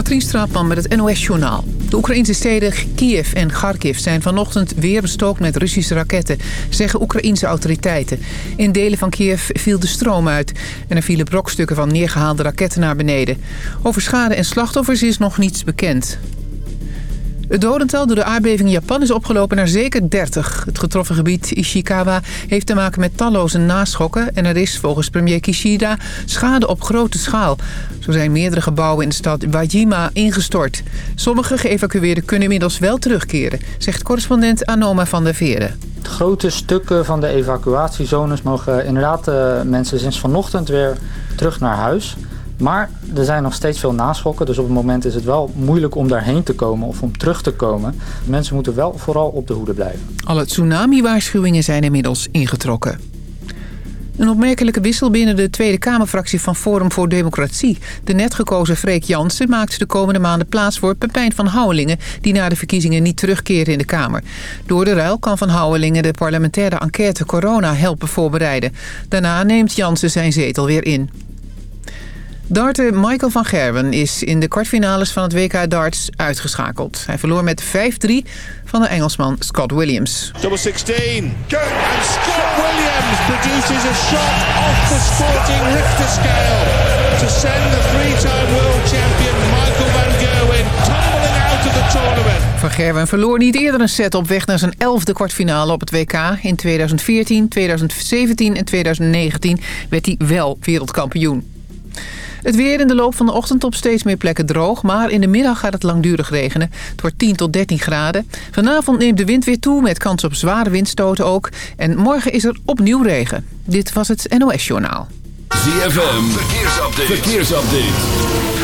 Katrien Straatman met het NOS-journaal. De Oekraïnse steden Kiev en Kharkiv zijn vanochtend weer bestookt met Russische raketten, zeggen Oekraïnse autoriteiten. In delen van Kiev viel de stroom uit en er vielen brokstukken van neergehaalde raketten naar beneden. Over schade en slachtoffers is nog niets bekend. Het dodental door de aardbeving in Japan is opgelopen naar zeker 30. Het getroffen gebied Ishikawa heeft te maken met talloze naschokken... en er is volgens premier Kishida schade op grote schaal. Zo zijn meerdere gebouwen in de stad Wajima ingestort. Sommige geëvacueerden kunnen inmiddels wel terugkeren... zegt correspondent Anoma van der Veren. Grote stukken van de evacuatiezones mogen inderdaad uh, mensen sinds vanochtend weer terug naar huis... Maar er zijn nog steeds veel naschokken. Dus op het moment is het wel moeilijk om daarheen te komen of om terug te komen. Mensen moeten wel vooral op de hoede blijven. Alle tsunami-waarschuwingen zijn inmiddels ingetrokken. Een opmerkelijke wissel binnen de Tweede Kamerfractie van Forum voor Democratie. De net gekozen Freek Jansen maakt de komende maanden plaats voor Pepijn van Houwelingen... die na de verkiezingen niet terugkeert in de Kamer. Door de ruil kan van Houwelingen de parlementaire enquête corona helpen voorbereiden. Daarna neemt Jansen zijn zetel weer in. Darter Michael van Gerwen is in de kwartfinales van het WK darts uitgeschakeld. Hij verloor met 5-3 van de Engelsman Scott Williams. Double 16. Go. And Scott Williams produces a shot off the sporting Richter scale to send the three-time world champion Michael van Gerwen tumbling out of the tournament. Van Gerwen verloor niet eerder een set op weg naar zijn elfde kwartfinale op het WK. In 2014, 2017 en 2019 werd hij wel wereldkampioen. Het weer in de loop van de ochtend op steeds meer plekken droog... maar in de middag gaat het langdurig regenen. Het wordt 10 tot 13 graden. Vanavond neemt de wind weer toe met kans op zware windstoten ook. En morgen is er opnieuw regen. Dit was het NOS Journaal. ZFM, verkeersupdate. verkeersupdate.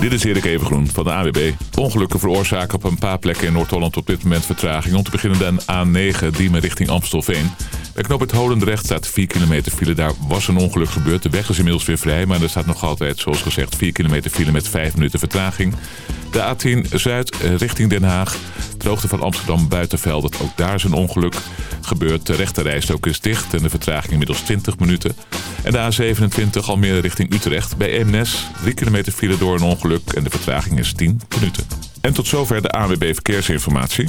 Dit is Erik Evengroen van de AWB. Ongelukken veroorzaken op een paar plekken in Noord-Holland op dit moment vertraging. Om te beginnen de A9, Diemen richting Amstelveen. Bij knoop het Holendrecht staat 4 kilometer file. Daar was een ongeluk gebeurd. De weg is inmiddels weer vrij, maar er staat nog altijd, zoals gezegd, 4 kilometer file met 5 minuten vertraging. De A10 Zuid richting Den Haag. De hoogte van Amsterdam Buitenveld. Ook daar is een ongeluk gebeurd. De rechterrijstok is dicht en de vertraging inmiddels 20 minuten. En de A27 Almere richting Utrecht. Bij Eemnes 3 kilometer file door een ongeluk en de vertraging is 10 minuten. En tot zover de AWB Verkeersinformatie.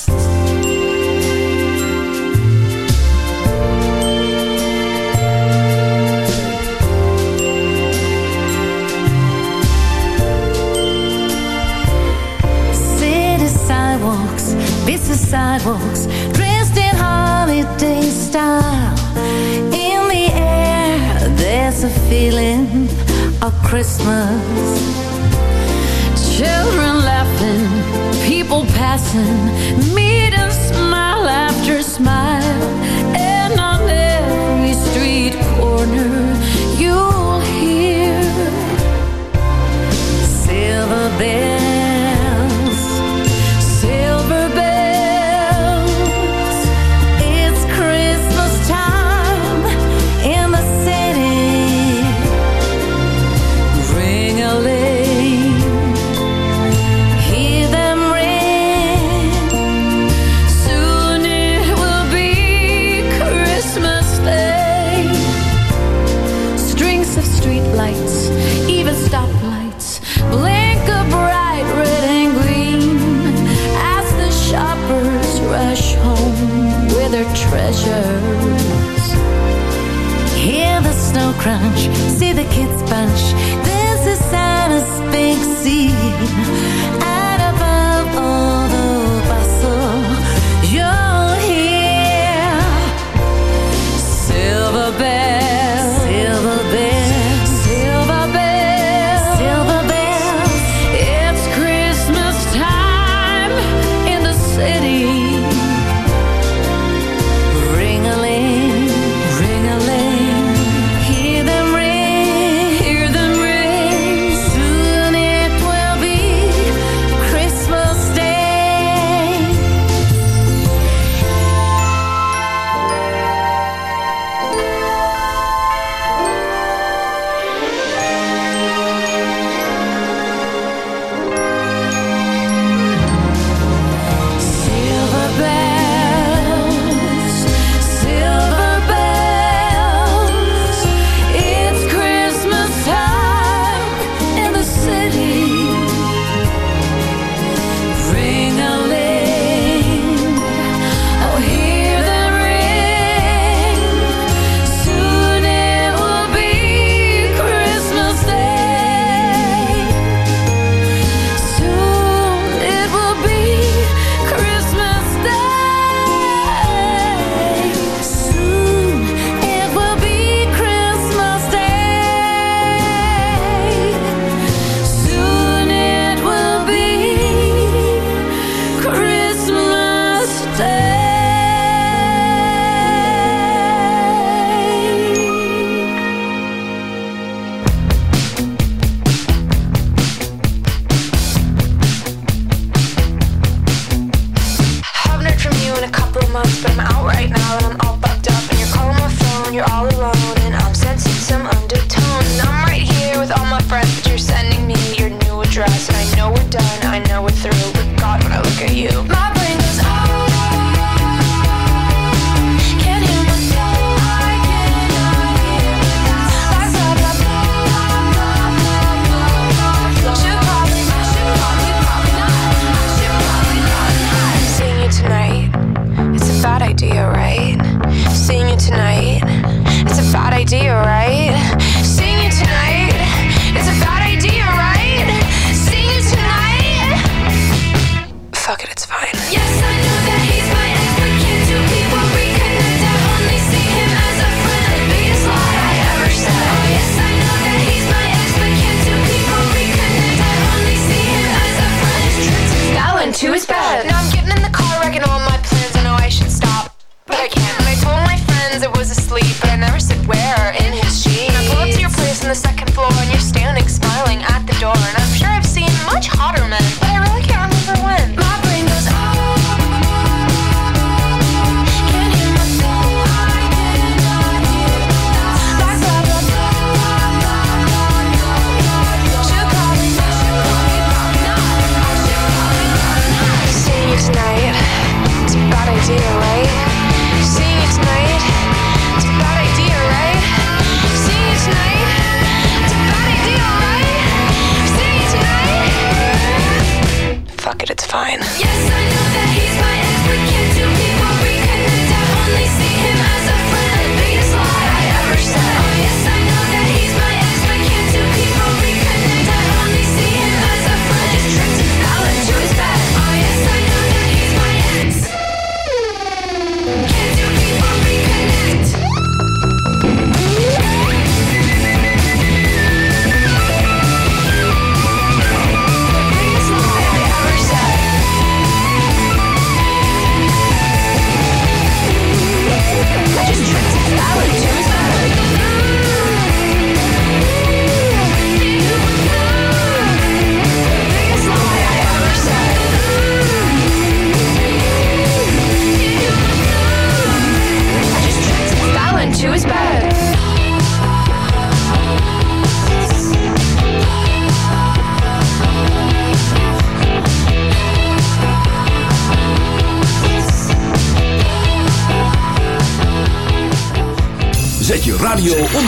Sidewalks, dressed in holiday style. In the air, there's a feeling of Christmas. Children laughing, people passing, meet and smile after smile. And on every street corner, the kids bunch.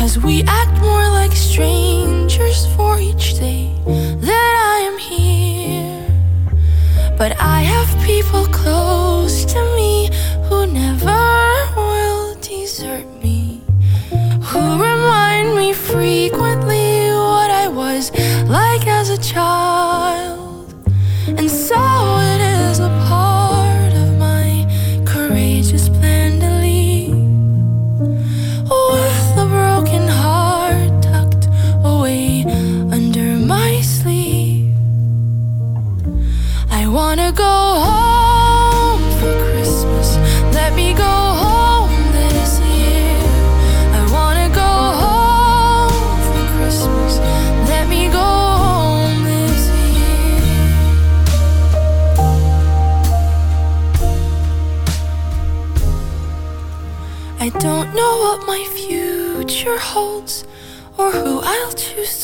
Cause we act more like strangers for each day that I am here. But I have people close to me who never will desert me, who remind me frequently what I was like as a child.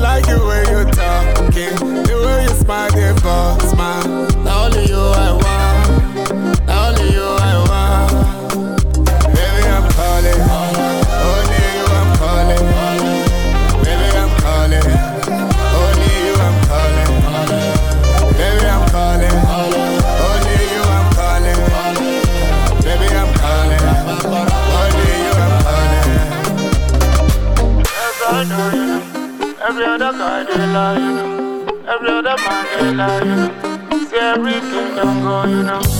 Like the way you talking, the way you smile, the false smile. Every other guy they lie, you know. Every other man they lie, you know. See everything don't go, you know.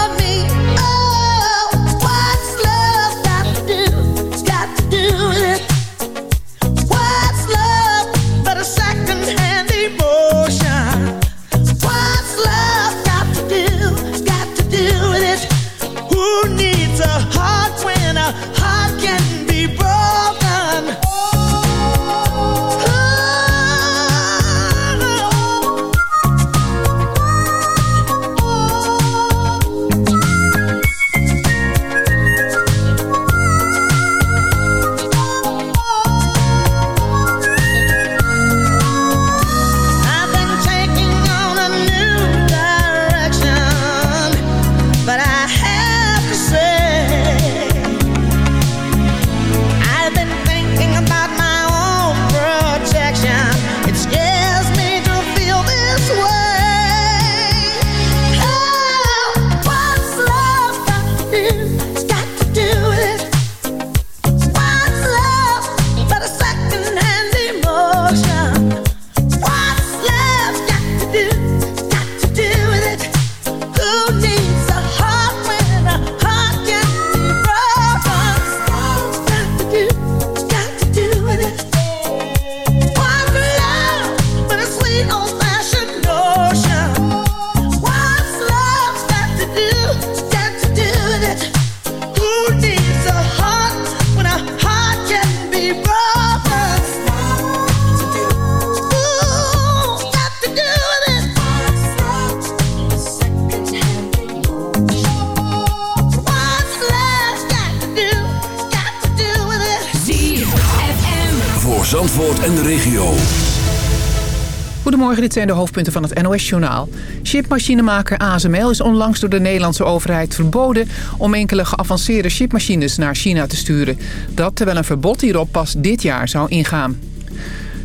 zijn de hoofdpunten van het NOS-journaal. Chipmachinemaker ASML is onlangs door de Nederlandse overheid verboden... om enkele geavanceerde chipmachines naar China te sturen. Dat terwijl een verbod hierop pas dit jaar zou ingaan.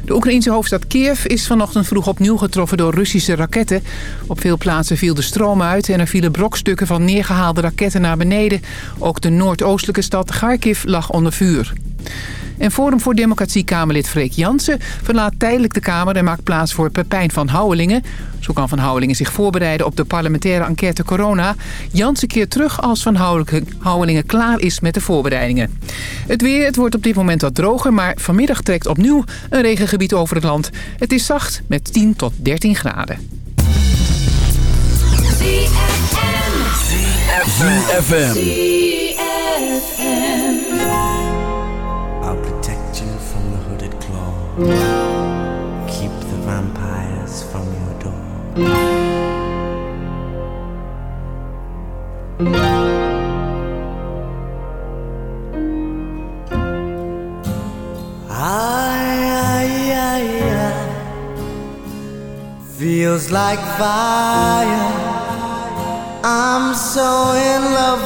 De Oekraïense hoofdstad Kiev is vanochtend vroeg opnieuw getroffen door Russische raketten. Op veel plaatsen viel de stroom uit en er vielen brokstukken van neergehaalde raketten naar beneden. Ook de noordoostelijke stad Kharkiv lag onder vuur. En Forum voor Democratie-Kamerlid Freek Jansen verlaat tijdelijk de Kamer... en maakt plaats voor Pepijn van Houwelingen. Zo kan Van Houwelingen zich voorbereiden op de parlementaire enquête corona. Jansen keert terug als Van Houwelingen klaar is met de voorbereidingen. Het weer, het wordt op dit moment wat droger... maar vanmiddag trekt opnieuw een regengebied over het land. Het is zacht met 10 tot 13 graden. ZFM. Hooded claw. Keep the vampires from your door. I, I, I, feels like fire. I'm so in love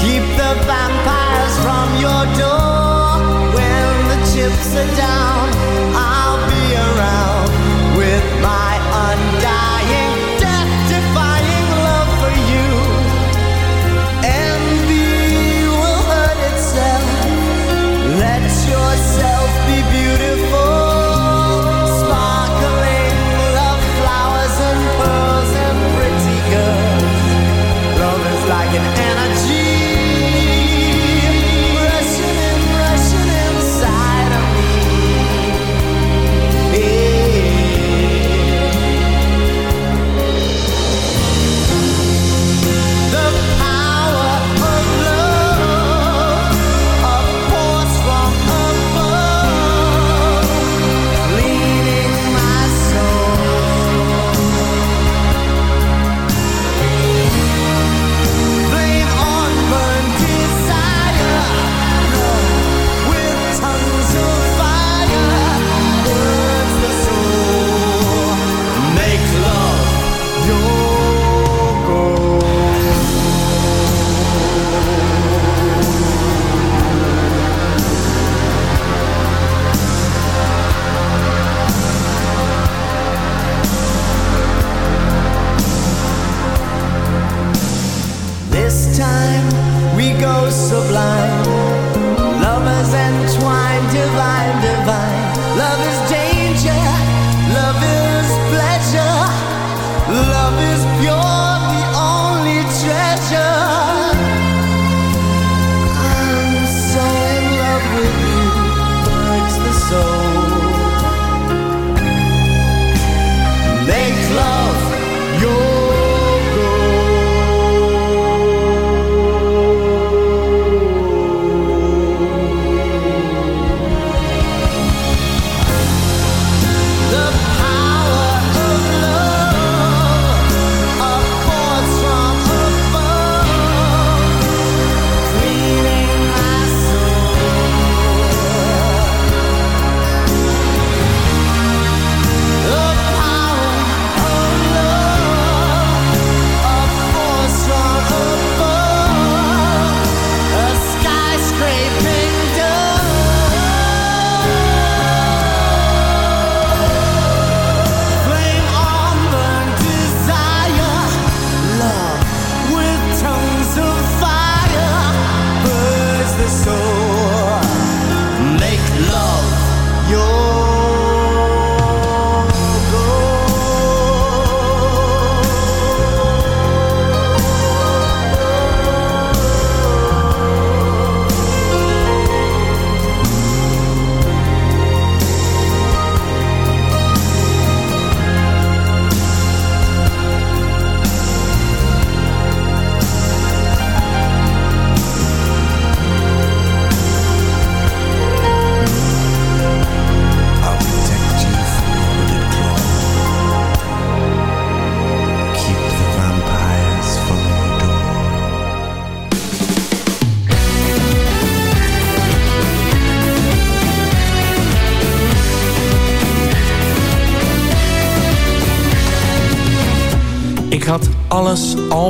Keep the vampires from your door. When the chips are down, I'll be around with my sublime.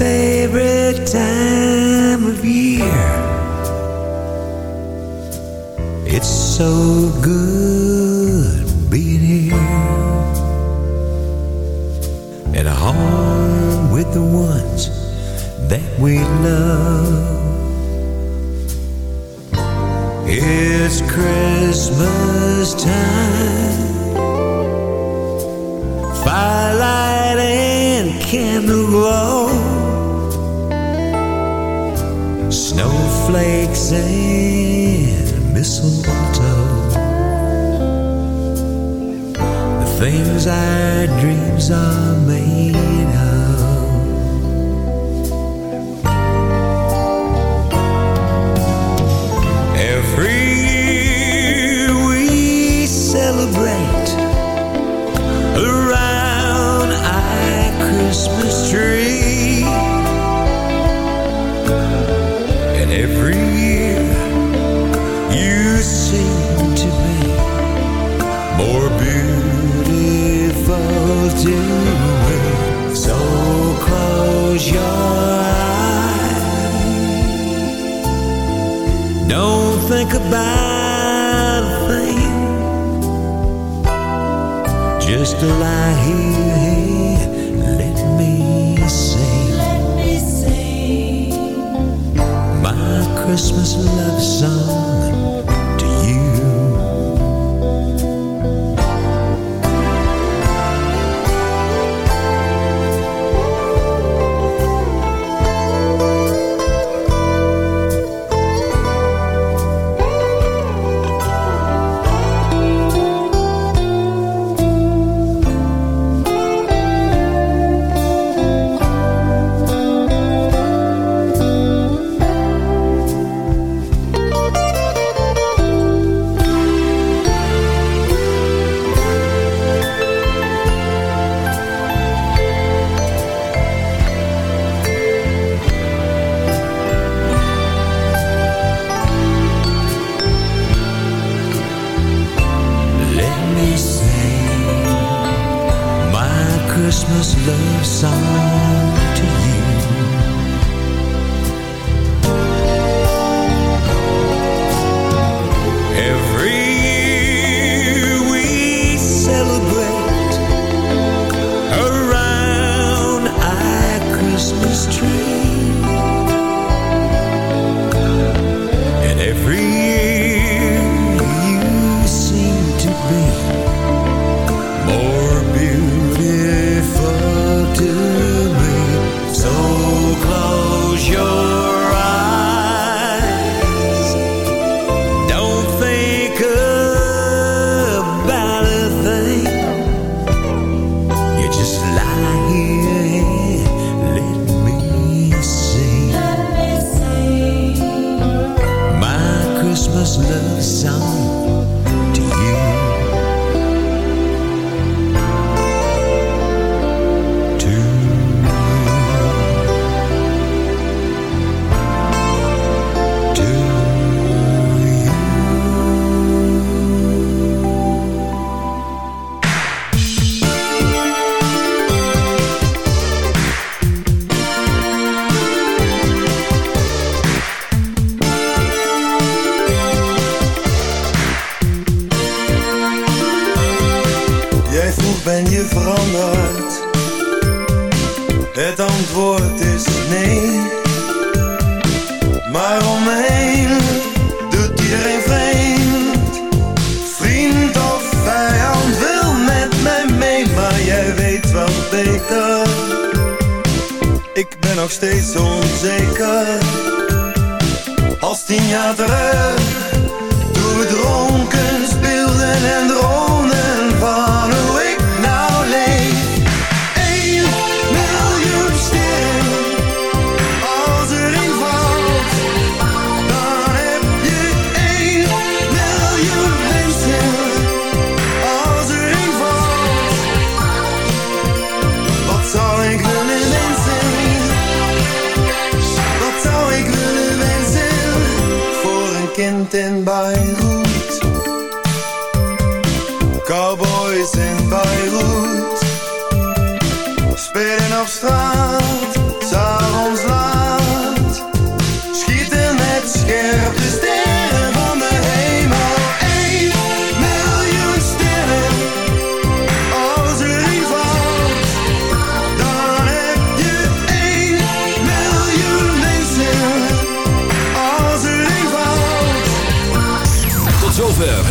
Favorite time of year. It's so good being here at home with the ones that we love. It's Christmas time, firelight and candle and mistletoe. The things our dreams are made of. Every year we celebrate around our Christmas tree. So close your eyes. Don't think about a thing. Just lie here, let me. Let me sing my Christmas love song antwoord is nee. Maar om me heen doet iedereen vreemd. Vriend of vijand wil met mij mee Maar jij weet wel beter. Ik ben nog steeds onzeker. Als tien jaar terug Toen we dronken speelden en droomden